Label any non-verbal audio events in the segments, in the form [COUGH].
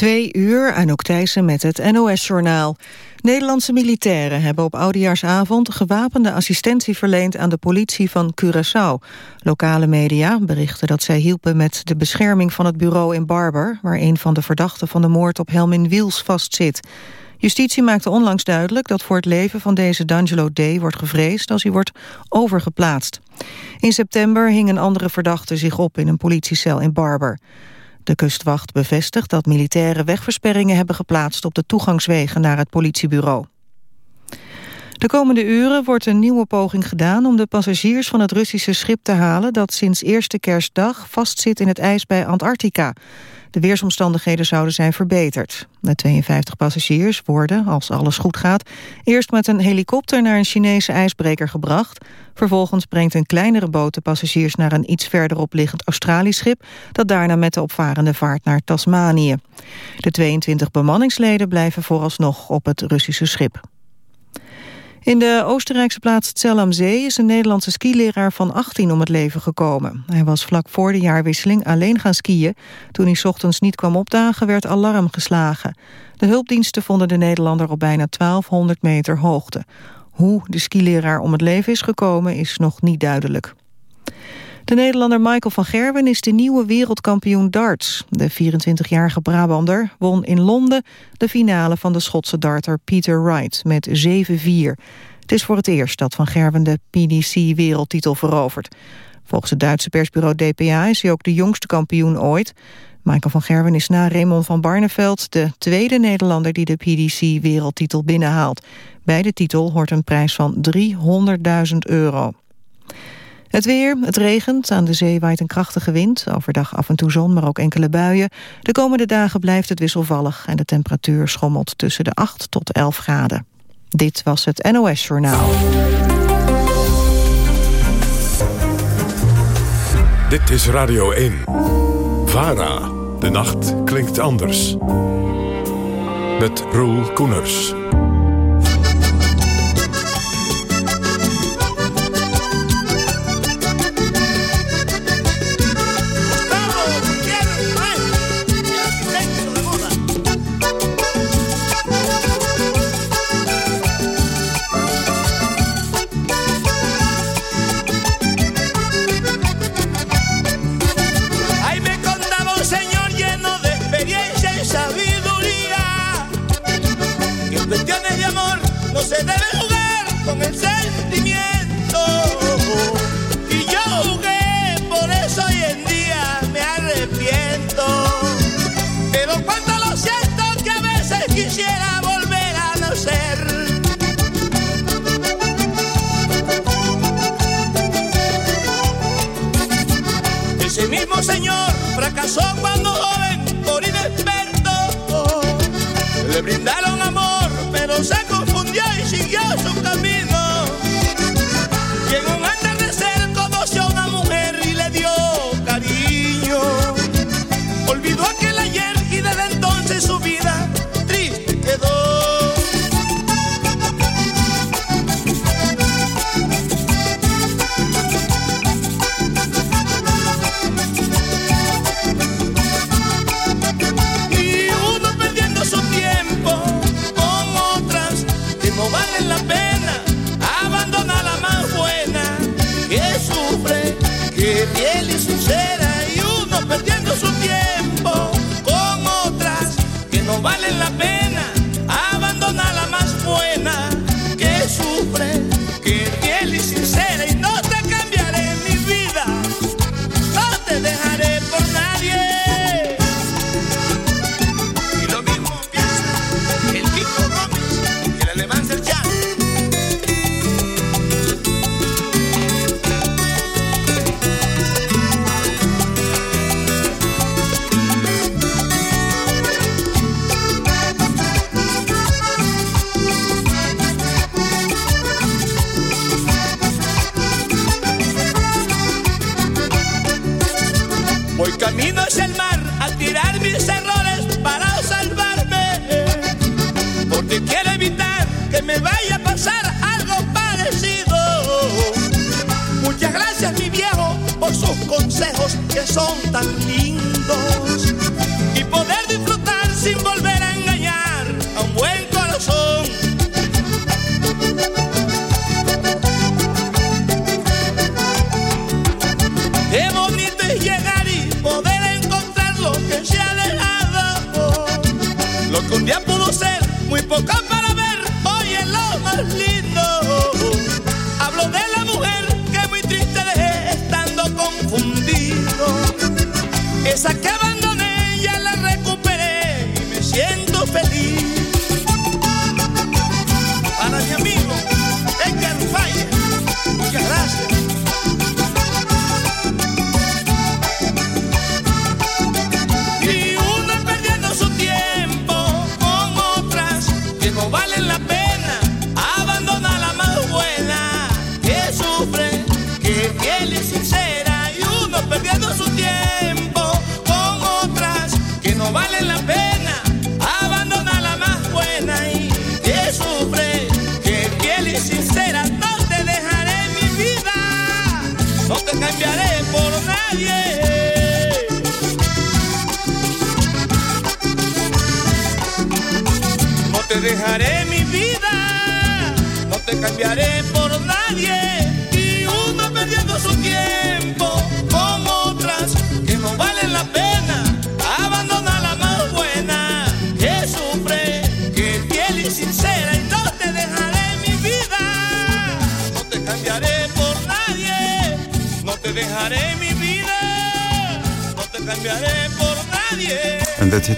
Twee uur, Anouk Thijssen met het NOS-journaal. Nederlandse militairen hebben op Oudejaarsavond gewapende assistentie verleend aan de politie van Curaçao. Lokale media berichten dat zij hielpen met de bescherming van het bureau in Barber, waar een van de verdachten van de moord op Helmin Wiels vastzit. Justitie maakte onlangs duidelijk dat voor het leven van deze D'Angelo D. wordt gevreesd als hij wordt overgeplaatst. In september hing een andere verdachte zich op in een politiecel in Barber. De kustwacht bevestigt dat militairen wegversperringen hebben geplaatst op de toegangswegen naar het politiebureau. De komende uren wordt een nieuwe poging gedaan om de passagiers van het Russische schip te halen dat sinds eerste kerstdag vastzit in het ijs bij Antarctica. De weersomstandigheden zouden zijn verbeterd. De 52 passagiers worden, als alles goed gaat... eerst met een helikopter naar een Chinese ijsbreker gebracht. Vervolgens brengt een kleinere boot de passagiers... naar een iets verderop liggend Australisch schip... dat daarna met de opvarende vaart naar Tasmanië. De 22 bemanningsleden blijven vooralsnog op het Russische schip. In de Oostenrijkse plaats Zell am is een Nederlandse skileraar van 18 om het leven gekomen. Hij was vlak voor de jaarwisseling alleen gaan skiën. Toen hij ochtends niet kwam opdagen werd alarm geslagen. De hulpdiensten vonden de Nederlander op bijna 1200 meter hoogte. Hoe de skileraar om het leven is gekomen is nog niet duidelijk. De Nederlander Michael van Gerwen is de nieuwe wereldkampioen darts. De 24-jarige Brabander won in Londen de finale van de Schotse darter Peter Wright met 7-4. Het is voor het eerst dat Van Gerwen de PDC-wereldtitel verovert. Volgens het Duitse persbureau DPA is hij ook de jongste kampioen ooit. Michael van Gerwen is na Raymond van Barneveld de tweede Nederlander die de PDC-wereldtitel binnenhaalt. Bij de titel hoort een prijs van 300.000 euro. Het weer, het regent, aan de zee waait een krachtige wind. Overdag af en toe zon, maar ook enkele buien. De komende dagen blijft het wisselvallig... en de temperatuur schommelt tussen de 8 tot 11 graden. Dit was het NOS Journaal. Dit is Radio 1. VARA. De nacht klinkt anders. Met Roel Koeners.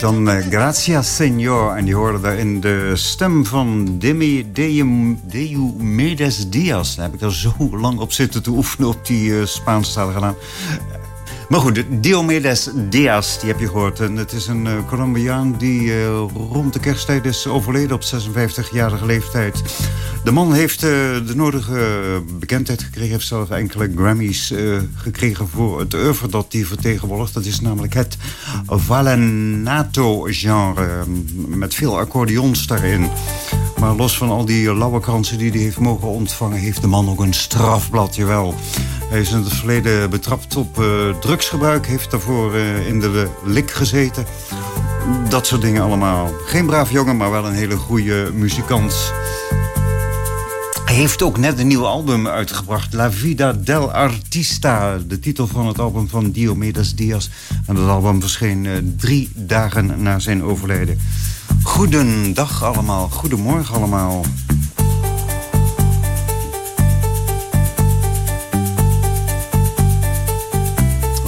Dan uh, Gracia Senor. En die hoorde in de stem van Demi Deumedes Diaz. Daar heb ik er zo lang op zitten te oefenen op die uh, Spaanstalige naam. Maar goed, Diomedes Diaz, die heb je gehoord. En het is een uh, Colombiaan die rond de kersttijd is overleden op 56-jarige leeftijd. De man heeft uh, de nodige bekendheid gekregen. heeft zelf enkele Grammys gekregen voor het oeuvre dat hij vertegenwoordigt. Dat is namelijk het Vallenato-genre. Met veel accordeons daarin. Maar los van al die lauwe kransen die hij heeft mogen ontvangen... heeft de man ook een strafblad, jawel. Hij is in het verleden betrapt op uh, drugsgebruik. Heeft daarvoor in de lik gezeten. Dat soort dingen allemaal. Geen braaf jongen, maar wel een hele goede muzikant. Hij heeft ook net een nieuw album uitgebracht. La Vida del Artista. De titel van het album van Diomedes Diaz. En dat album verscheen uh, drie dagen na zijn overlijden. Goedendag allemaal. Goedemorgen allemaal.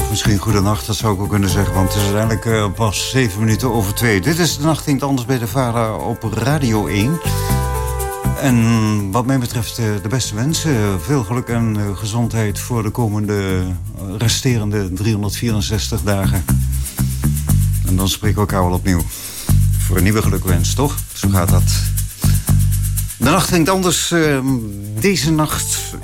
misschien goedenacht, dat zou ik ook kunnen zeggen. Want het is uiteindelijk uh, pas zeven minuten over twee. Dit is de nacht hinkt anders bij de vader op Radio 1. En wat mij betreft uh, de beste wensen. Veel geluk en uh, gezondheid voor de komende resterende 364 dagen. En dan spreken we elkaar wel opnieuw. Voor een nieuwe gelukwens, toch? Zo gaat dat. De nacht hinkt anders. deze nacht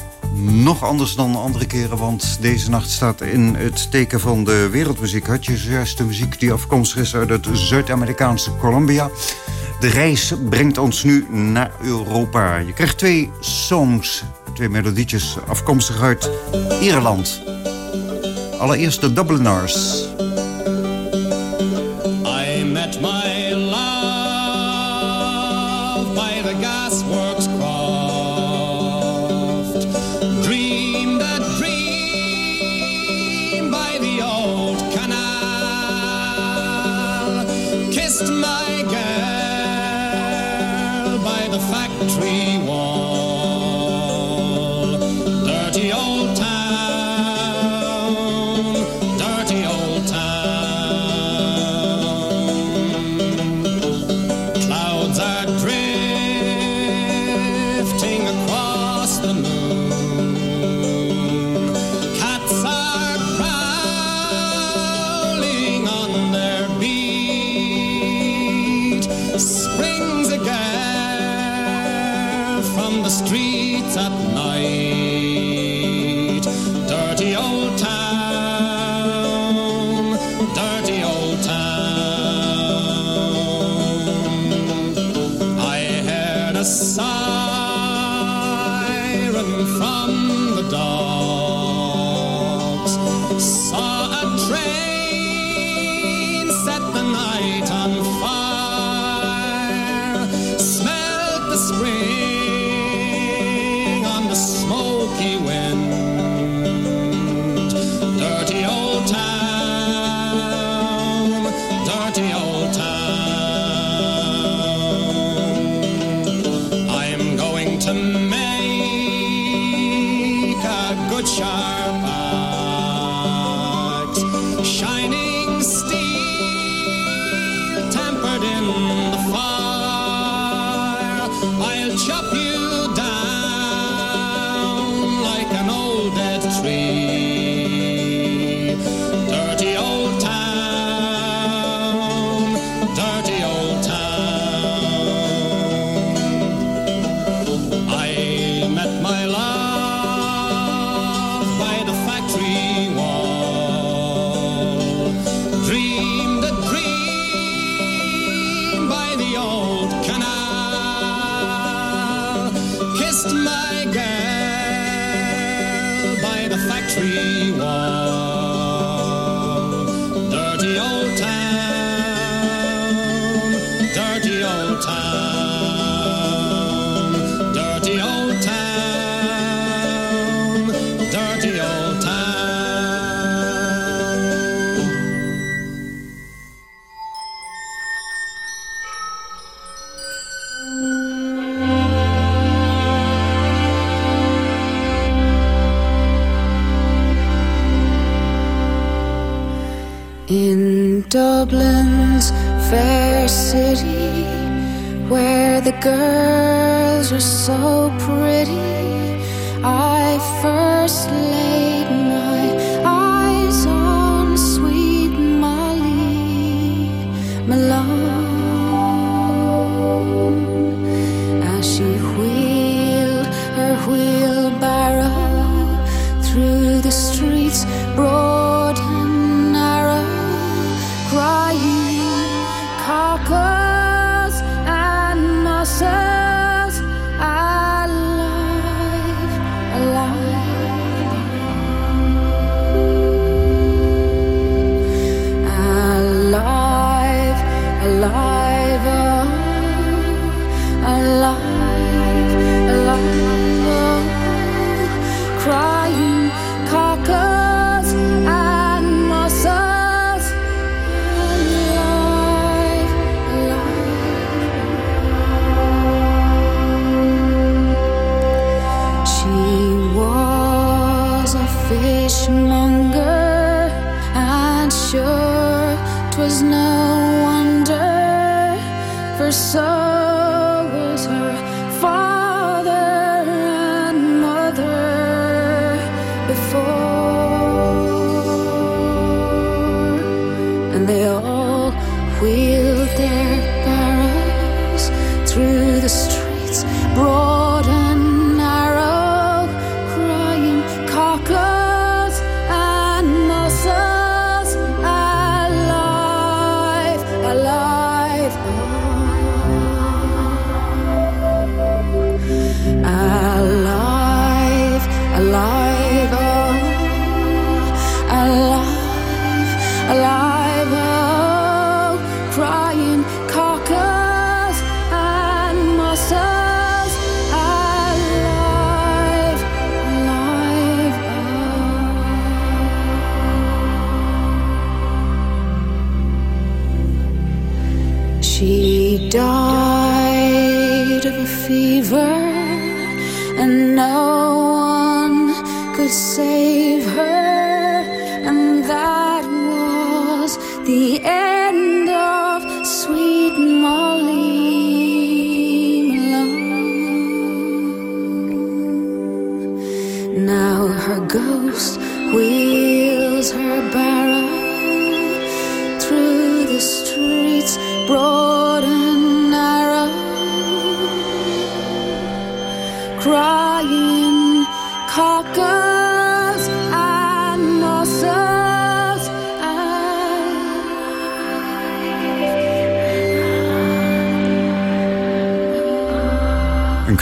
nog anders dan andere keren, want deze nacht staat in het teken van de wereldmuziek. Had je juist de muziek die afkomstig is uit het Zuid-Amerikaanse Colombia. De reis brengt ons nu naar Europa. Je krijgt twee songs, twee melodietjes afkomstig uit Ierland. Allereerst de Dubliners. Dirty old town. Dirty old town. In Dublin's the girls are so pretty, I first laid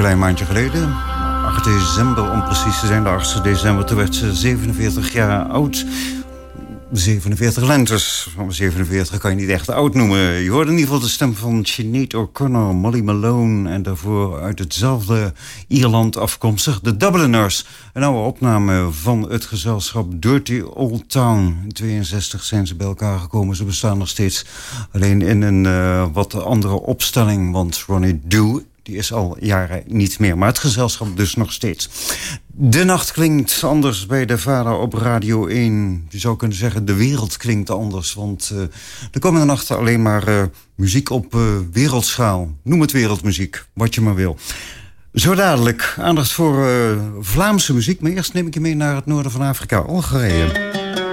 klein maandje geleden, 8 december om precies te zijn, de 8 december, toen werd ze 47 jaar oud. 47 lentes. Van 47 kan je niet echt oud noemen. Je hoorde in ieder geval de stem van Sinead O'Connor, Molly Malone... en daarvoor uit hetzelfde Ierland afkomstig, de Dubliners. Een oude opname van het gezelschap Dirty Old Town. In 62 zijn ze bij elkaar gekomen. Ze bestaan nog steeds alleen in een uh, wat andere opstelling... want Ronnie Dew die is al jaren niet meer. Maar het gezelschap dus nog steeds. De nacht klinkt anders bij de vader op Radio 1. Je zou kunnen zeggen, de wereld klinkt anders. Want uh, de komende nachten alleen maar uh, muziek op uh, wereldschaal. Noem het wereldmuziek, wat je maar wil. Zo dadelijk aandacht voor Vlaamse muziek. Maar eerst neem ik je mee naar het noorden van Afrika, Algerije.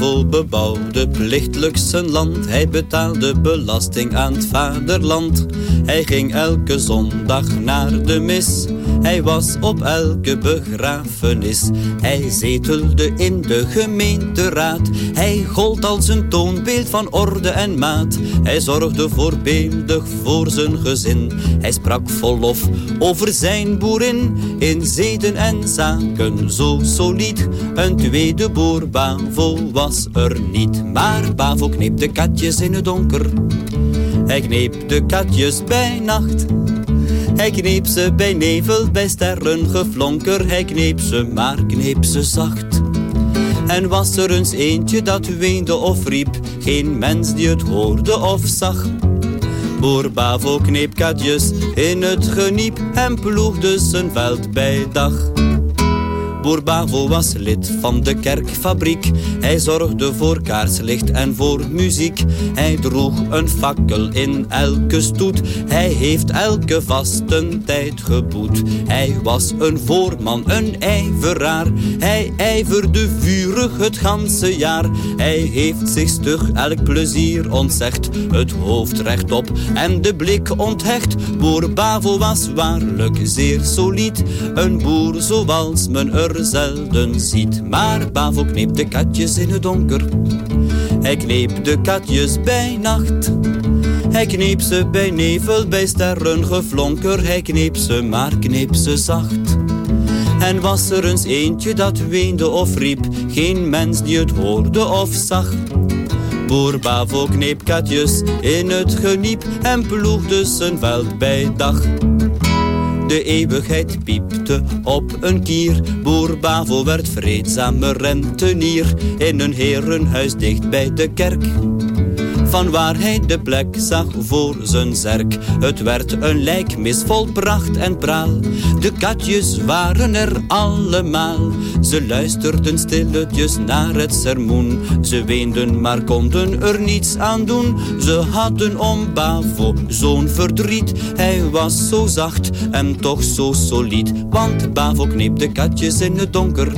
Bavo bebouwde plichtelijk zijn land. Hij betaalde belasting aan het vaderland. Hij ging elke zondag naar de mis. Hij was op elke begrafenis. Hij zetelde in de gemeenteraad. Hij gold als een toonbeeld van orde en maat. Hij zorgde voorbeeldig voor zijn gezin. Hij sprak vol lof over zijn boerin. In zeden en zaken zo solide. Een tweede boer Bavo was er niet. Maar Bavo kneep de katjes in het donker. Hij kneep de katjes bij nacht. Hij kneep ze bij nevel, bij sterren geflonker. Hij kneep ze, maar kneep ze zacht. En was er eens eentje dat weende of riep, geen mens die het hoorde of zag. Boer Bavo kneep katjes in het geniep en ploegde zijn veld bij dag. Boer Bavo was lid van de kerkfabriek. Hij zorgde voor kaarslicht en voor muziek. Hij droeg een fakkel in elke stoet. Hij heeft elke vastentijd geboet. Hij was een voorman, een ijveraar. Hij ijverde vurig het ganse jaar. Hij heeft zich stug elk plezier ontzegd. Het hoofd rechtop en de blik onthecht. Boer Bavo was waarlijk zeer solid. Een boer zoals men er zelden ziet. Maar Bavo kneep de katjes in het donker. Hij kneep de katjes bij nacht. Hij kneep ze bij nevel, bij sterren geflonker. Hij kneep ze, maar kneep ze zacht. En was er eens eentje dat weende of riep, geen mens die het hoorde of zag. Boer Bavo kneep katjes in het geniep en ploegde zijn veld bij dag. De eeuwigheid piepte op een kier. Boer Bavo werd vreedzame rentenier in een herenhuis dicht bij de kerk. Van waar hij de plek zag voor zijn zerk. Het werd een lijkmis vol pracht en praal. De katjes waren er allemaal. Ze luisterden stilletjes naar het sermoen. Ze weenden, maar konden er niets aan doen. Ze hadden om Bavo zo'n verdriet. Hij was zo zacht en toch zo solid. Want Bavo kneep de katjes in het donker.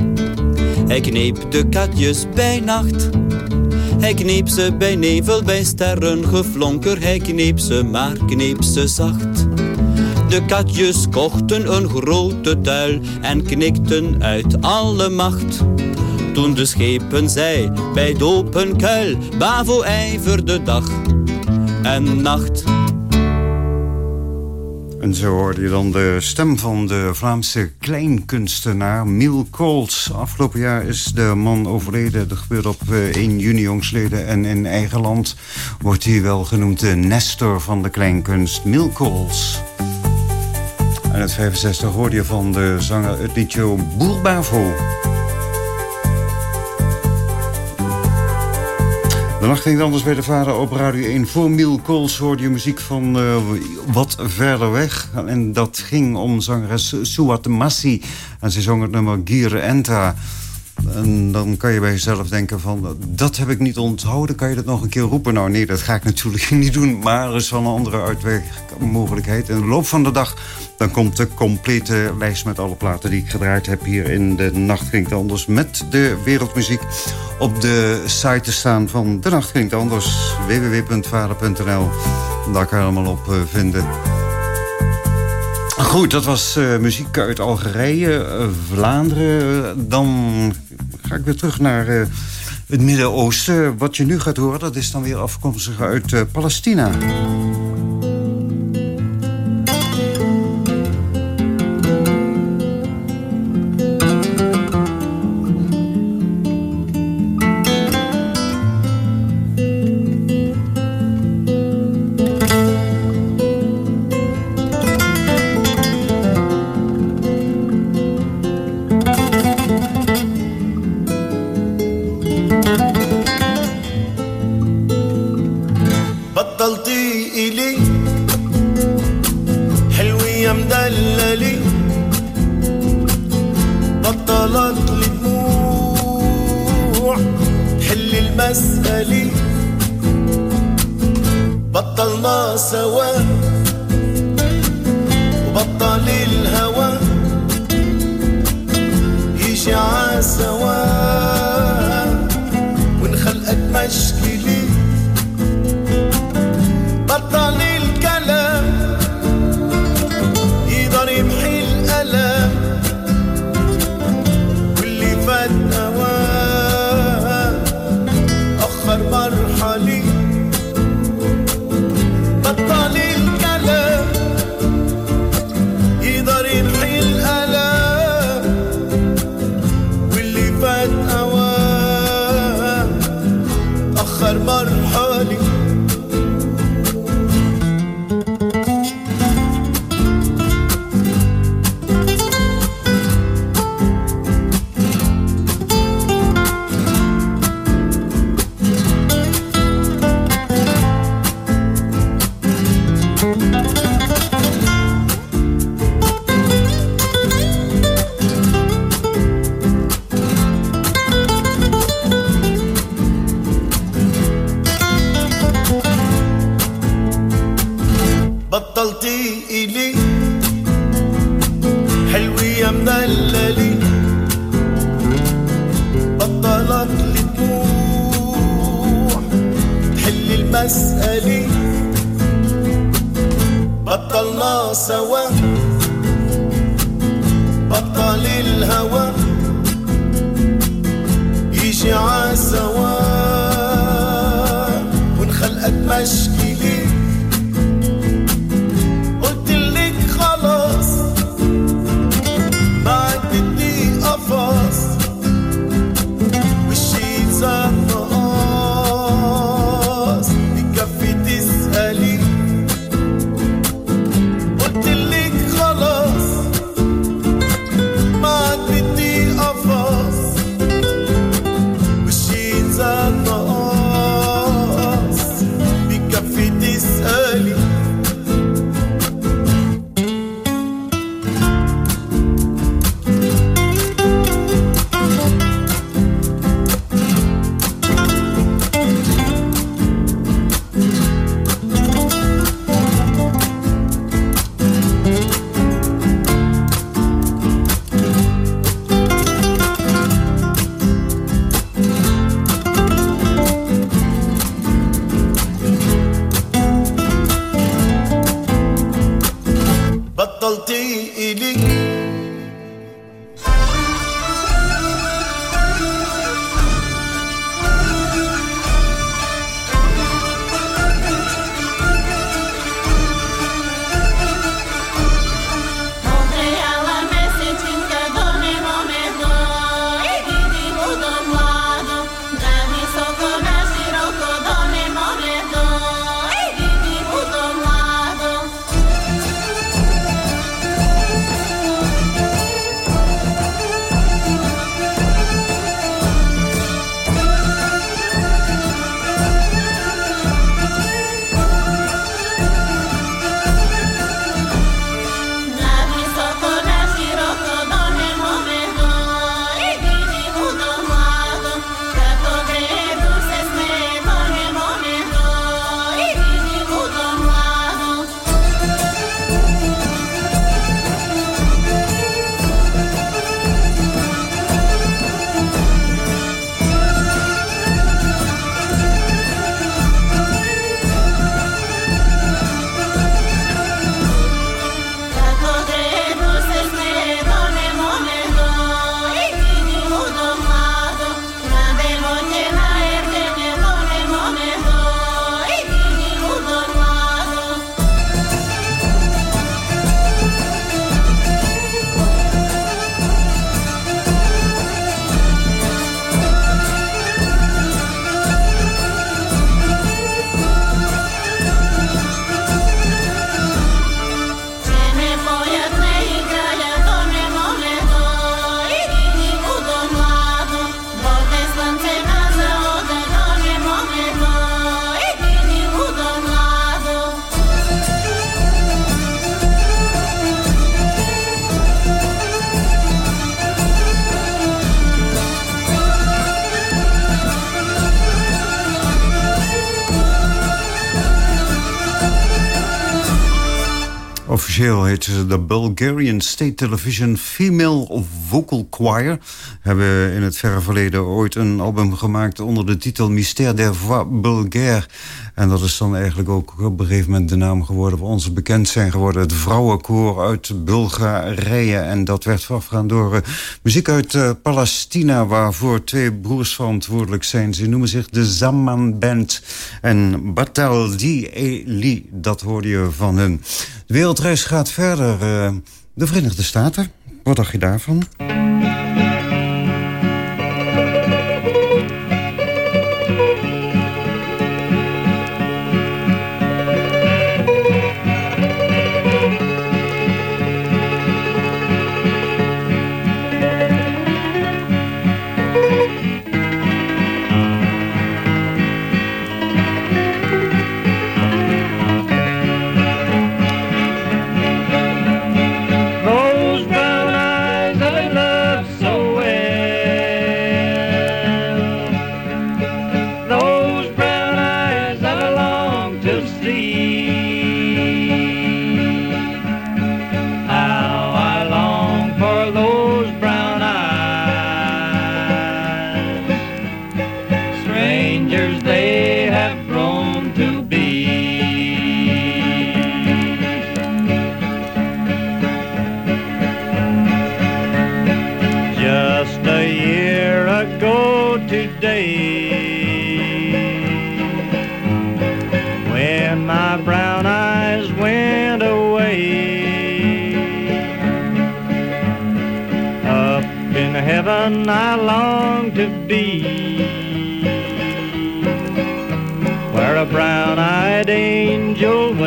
Hij kneep de katjes bij nacht. Hij kneep ze bij nevel, bij sterren geflonker. Hij kneep ze, maar kneep ze zacht. De katjes kochten een grote tuil en knikten uit alle macht. Toen de schepen zei bij dopen kuil, Bavo ijverde dag en nacht. En zo hoorde je dan de stem van de Vlaamse kleinkunstenaar Miel Kools. Afgelopen jaar is de man overleden. Dat gebeurde op 1 juni jongsleden. En in eigen land wordt hij wel genoemd de Nestor van de kleinkunst, Miel Kools. En het 65 hoorde je van de zanger het liedje Boer De nacht ging anders bij de vader op Radio 1. Voor Miel Kools hoorde je muziek van uh, wat verder weg. En dat ging om zangeres Suat Massi. En ze zong het nummer Gire Enta. En dan kan je bij jezelf denken van... dat heb ik niet onthouden, kan je dat nog een keer roepen? Nou nee, dat ga ik natuurlijk [LAUGHS] niet doen. Maar er is wel een andere uitwegmogelijkheid. In de loop van de dag dan komt de complete lijst met alle platen die ik gedraaid heb... hier in de Nacht Klinkt Anders met de wereldmuziek... op de site te staan van De Nacht Klinkt Anders. www.vader.nl Daar kan je allemaal op uh, vinden. Goed, dat was uh, muziek uit Algerije, uh, Vlaanderen. Dan ga ik weer terug naar uh, het Midden-Oosten. Wat je nu gaat horen, dat is dan weer afkomstig uit Palestina. آخر مرحلي de Bulgarian State Television Female Vocal Choir. Hebben in het verre verleden ooit een album gemaakt onder de titel Mystère des Voix Bulgaires. En dat is dan eigenlijk ook op een gegeven moment de naam geworden... waar ons bekend zijn geworden. Het vrouwenkoor uit Bulgarije. En dat werd voorafgegaan door uh, muziek uit uh, Palestina... waarvoor twee broers verantwoordelijk zijn. Ze noemen zich de Zaman Band. En Batal Di Eli, dat hoorde je van hun. De wereldreis gaat verder. Uh, de Verenigde Staten. Wat dacht je daarvan?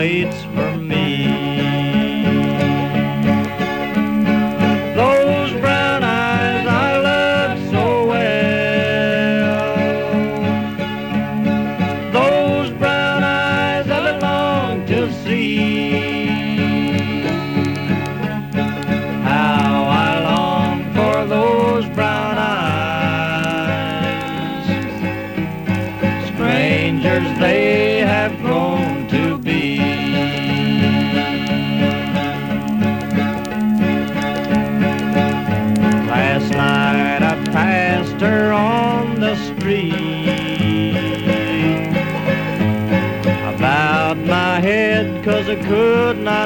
Trades a good night.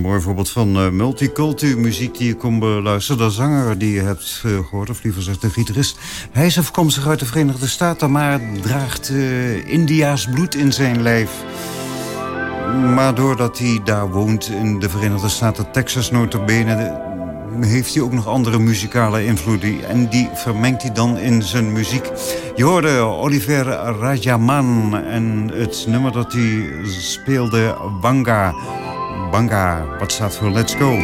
Een mooi voorbeeld van uh, muziek die je kon beluisteren. De zanger die je hebt uh, gehoord, of liever gezegd de gitarist. Hij is afkomstig uit de Verenigde Staten, maar draagt uh, Indiaas bloed in zijn lijf. Maar doordat hij daar woont in de Verenigde Staten, Texas notabene... heeft hij ook nog andere muzikale invloeden. En die vermengt hij dan in zijn muziek. Je hoorde Oliver Rajaman en het nummer dat hij speelde, Banga... Banga, wat staat voor Let's Go.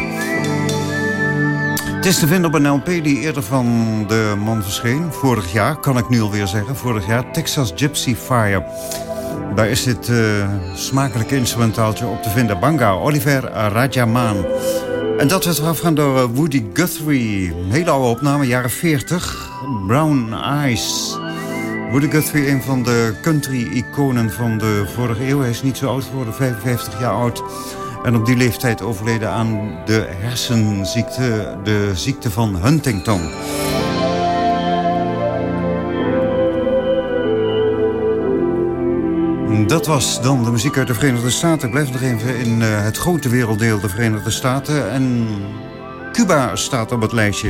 Het is te vinden op een LP die eerder van de man verscheen. Vorig jaar, kan ik nu alweer zeggen. Vorig jaar, Texas Gypsy Fire. Daar is dit uh, smakelijke instrumentaaltje op te vinden. Banga, Oliver Rajaman. En dat werd afgaan door eh, Woody Guthrie. Hele oude opname, jaren 40. Brown Eyes. Woody Guthrie, een van de country-iconen van de vorige eeuw. Hij is niet zo oud geworden, 55 jaar oud. En op die leeftijd overleden aan de hersenziekte, de ziekte van Huntington. Dat was dan de muziek uit de Verenigde Staten. Ik blijf nog even in uh, het grote werelddeel de Verenigde Staten. En Cuba staat op het lijstje.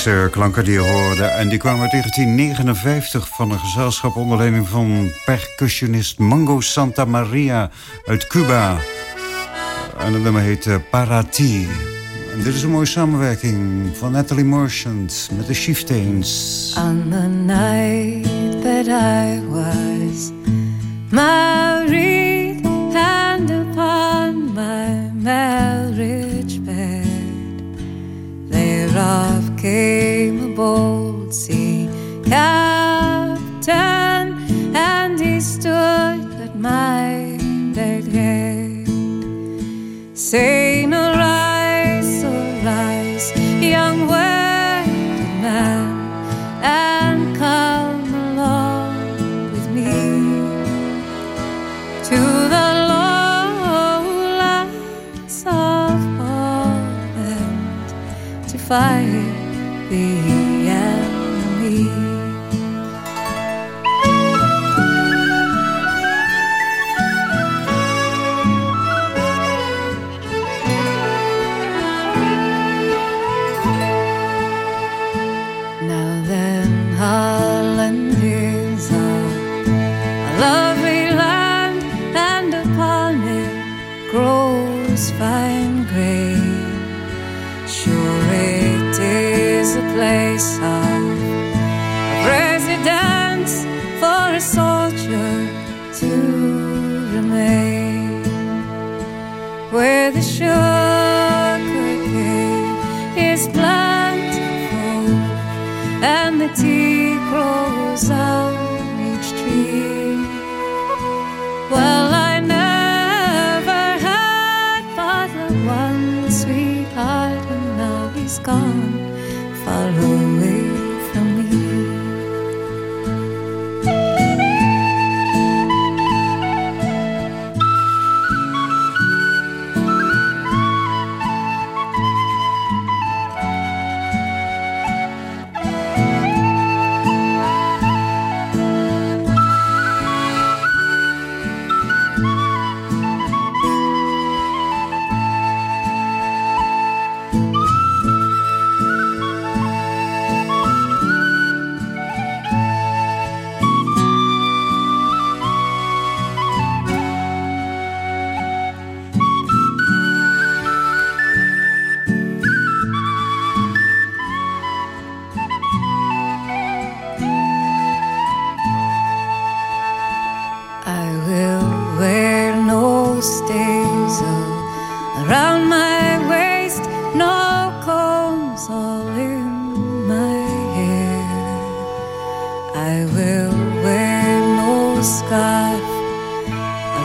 Exotische klanken die je hoorde. En die kwamen uit 1959 van een gezelschap onder van percussionist Mango Santa Maria uit Cuba. En het nummer heet eh, Parati. En dit is een mooie samenwerking van Natalie Merchant met de Chieftains. On the night that I was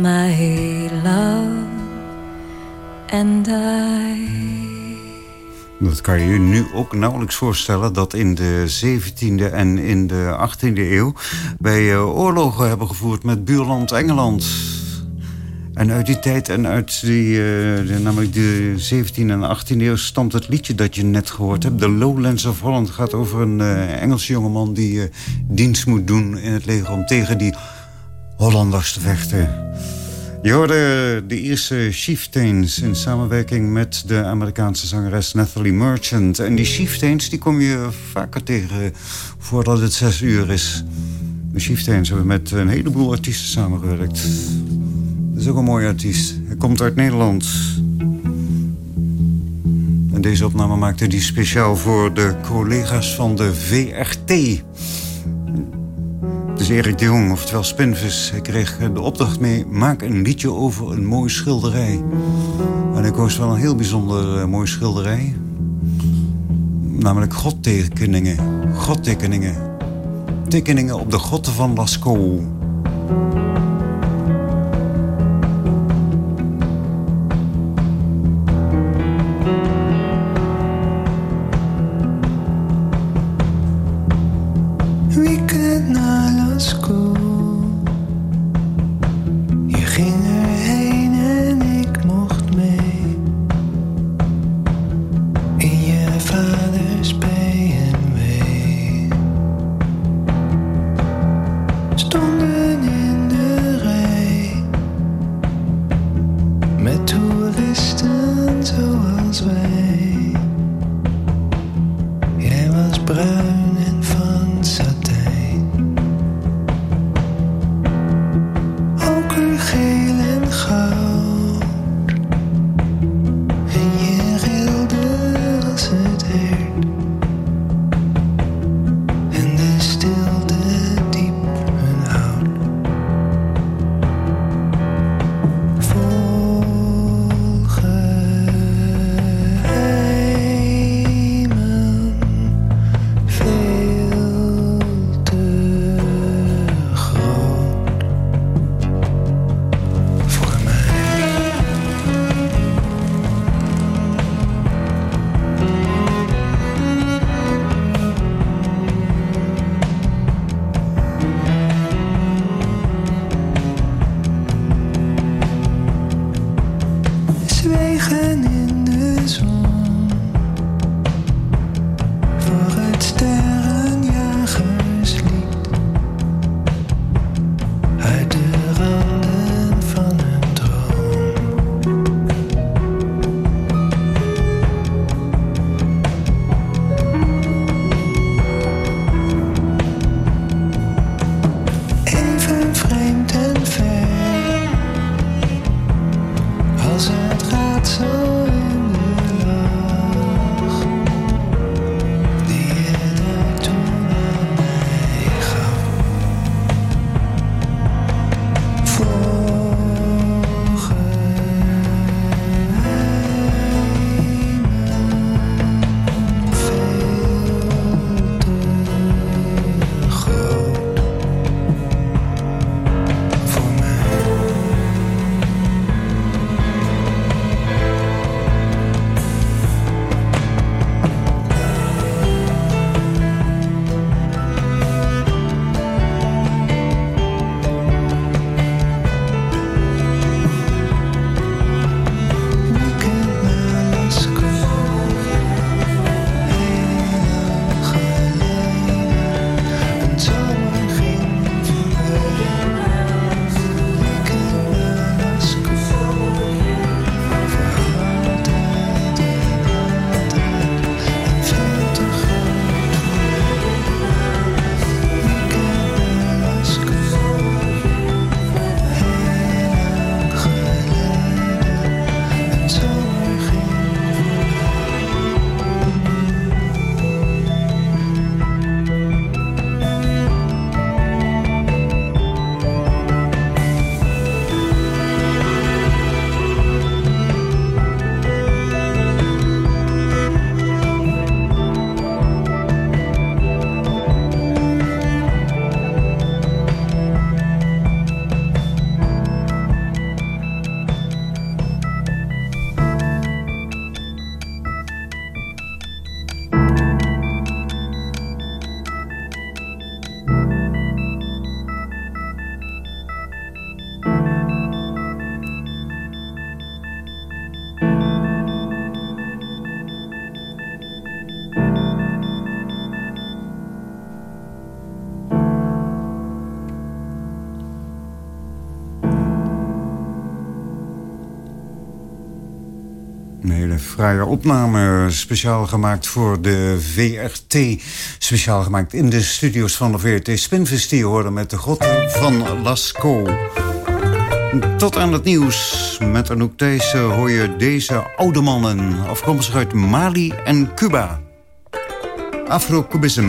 my love and I. Dat kan je je nu ook nauwelijks voorstellen... dat in de 17e en in de 18e eeuw... wij eh, oorlogen hebben gevoerd met buurland Engeland. En uit die tijd en uit die, eh, de, namelijk de 17e en 18e eeuw... stamt het liedje dat je net gehoord hebt. The Lowlands of Holland gaat over een eh, Engelse jongeman... die dienst moet doen in het leger om tegen die Hollanders te vechten. Je hoorde de Ierse Chieftains in samenwerking met de Amerikaanse zangeres Natalie Merchant. En die Chieftains die kom je vaker tegen voordat het zes uur is. De Chieftains hebben met een heleboel artiesten samengewerkt. Dat is ook een mooie artiest. Hij komt uit Nederland. En deze opname maakte hij speciaal voor de collega's van de VRT. Erik de Jong, oftewel Spinvis. Ik kreeg eh, de opdracht mee, maak een liedje over een mooi schilderij. En ik koos wel een heel bijzonder eh, uh, mooi schilderij. Namelijk godtekeningen. Godtekeningen. Tekeningen op de grotten van Lascaux. We Inhala las. fraaie opname. Speciaal gemaakt voor de VRT. Speciaal gemaakt in de studio's van de VRT. Spinvis die met de god van Lasco. Tot aan het nieuws. Met Anouk Thijssen hoor je deze oude mannen. Afkomstig uit Mali en Cuba. Afrocubism.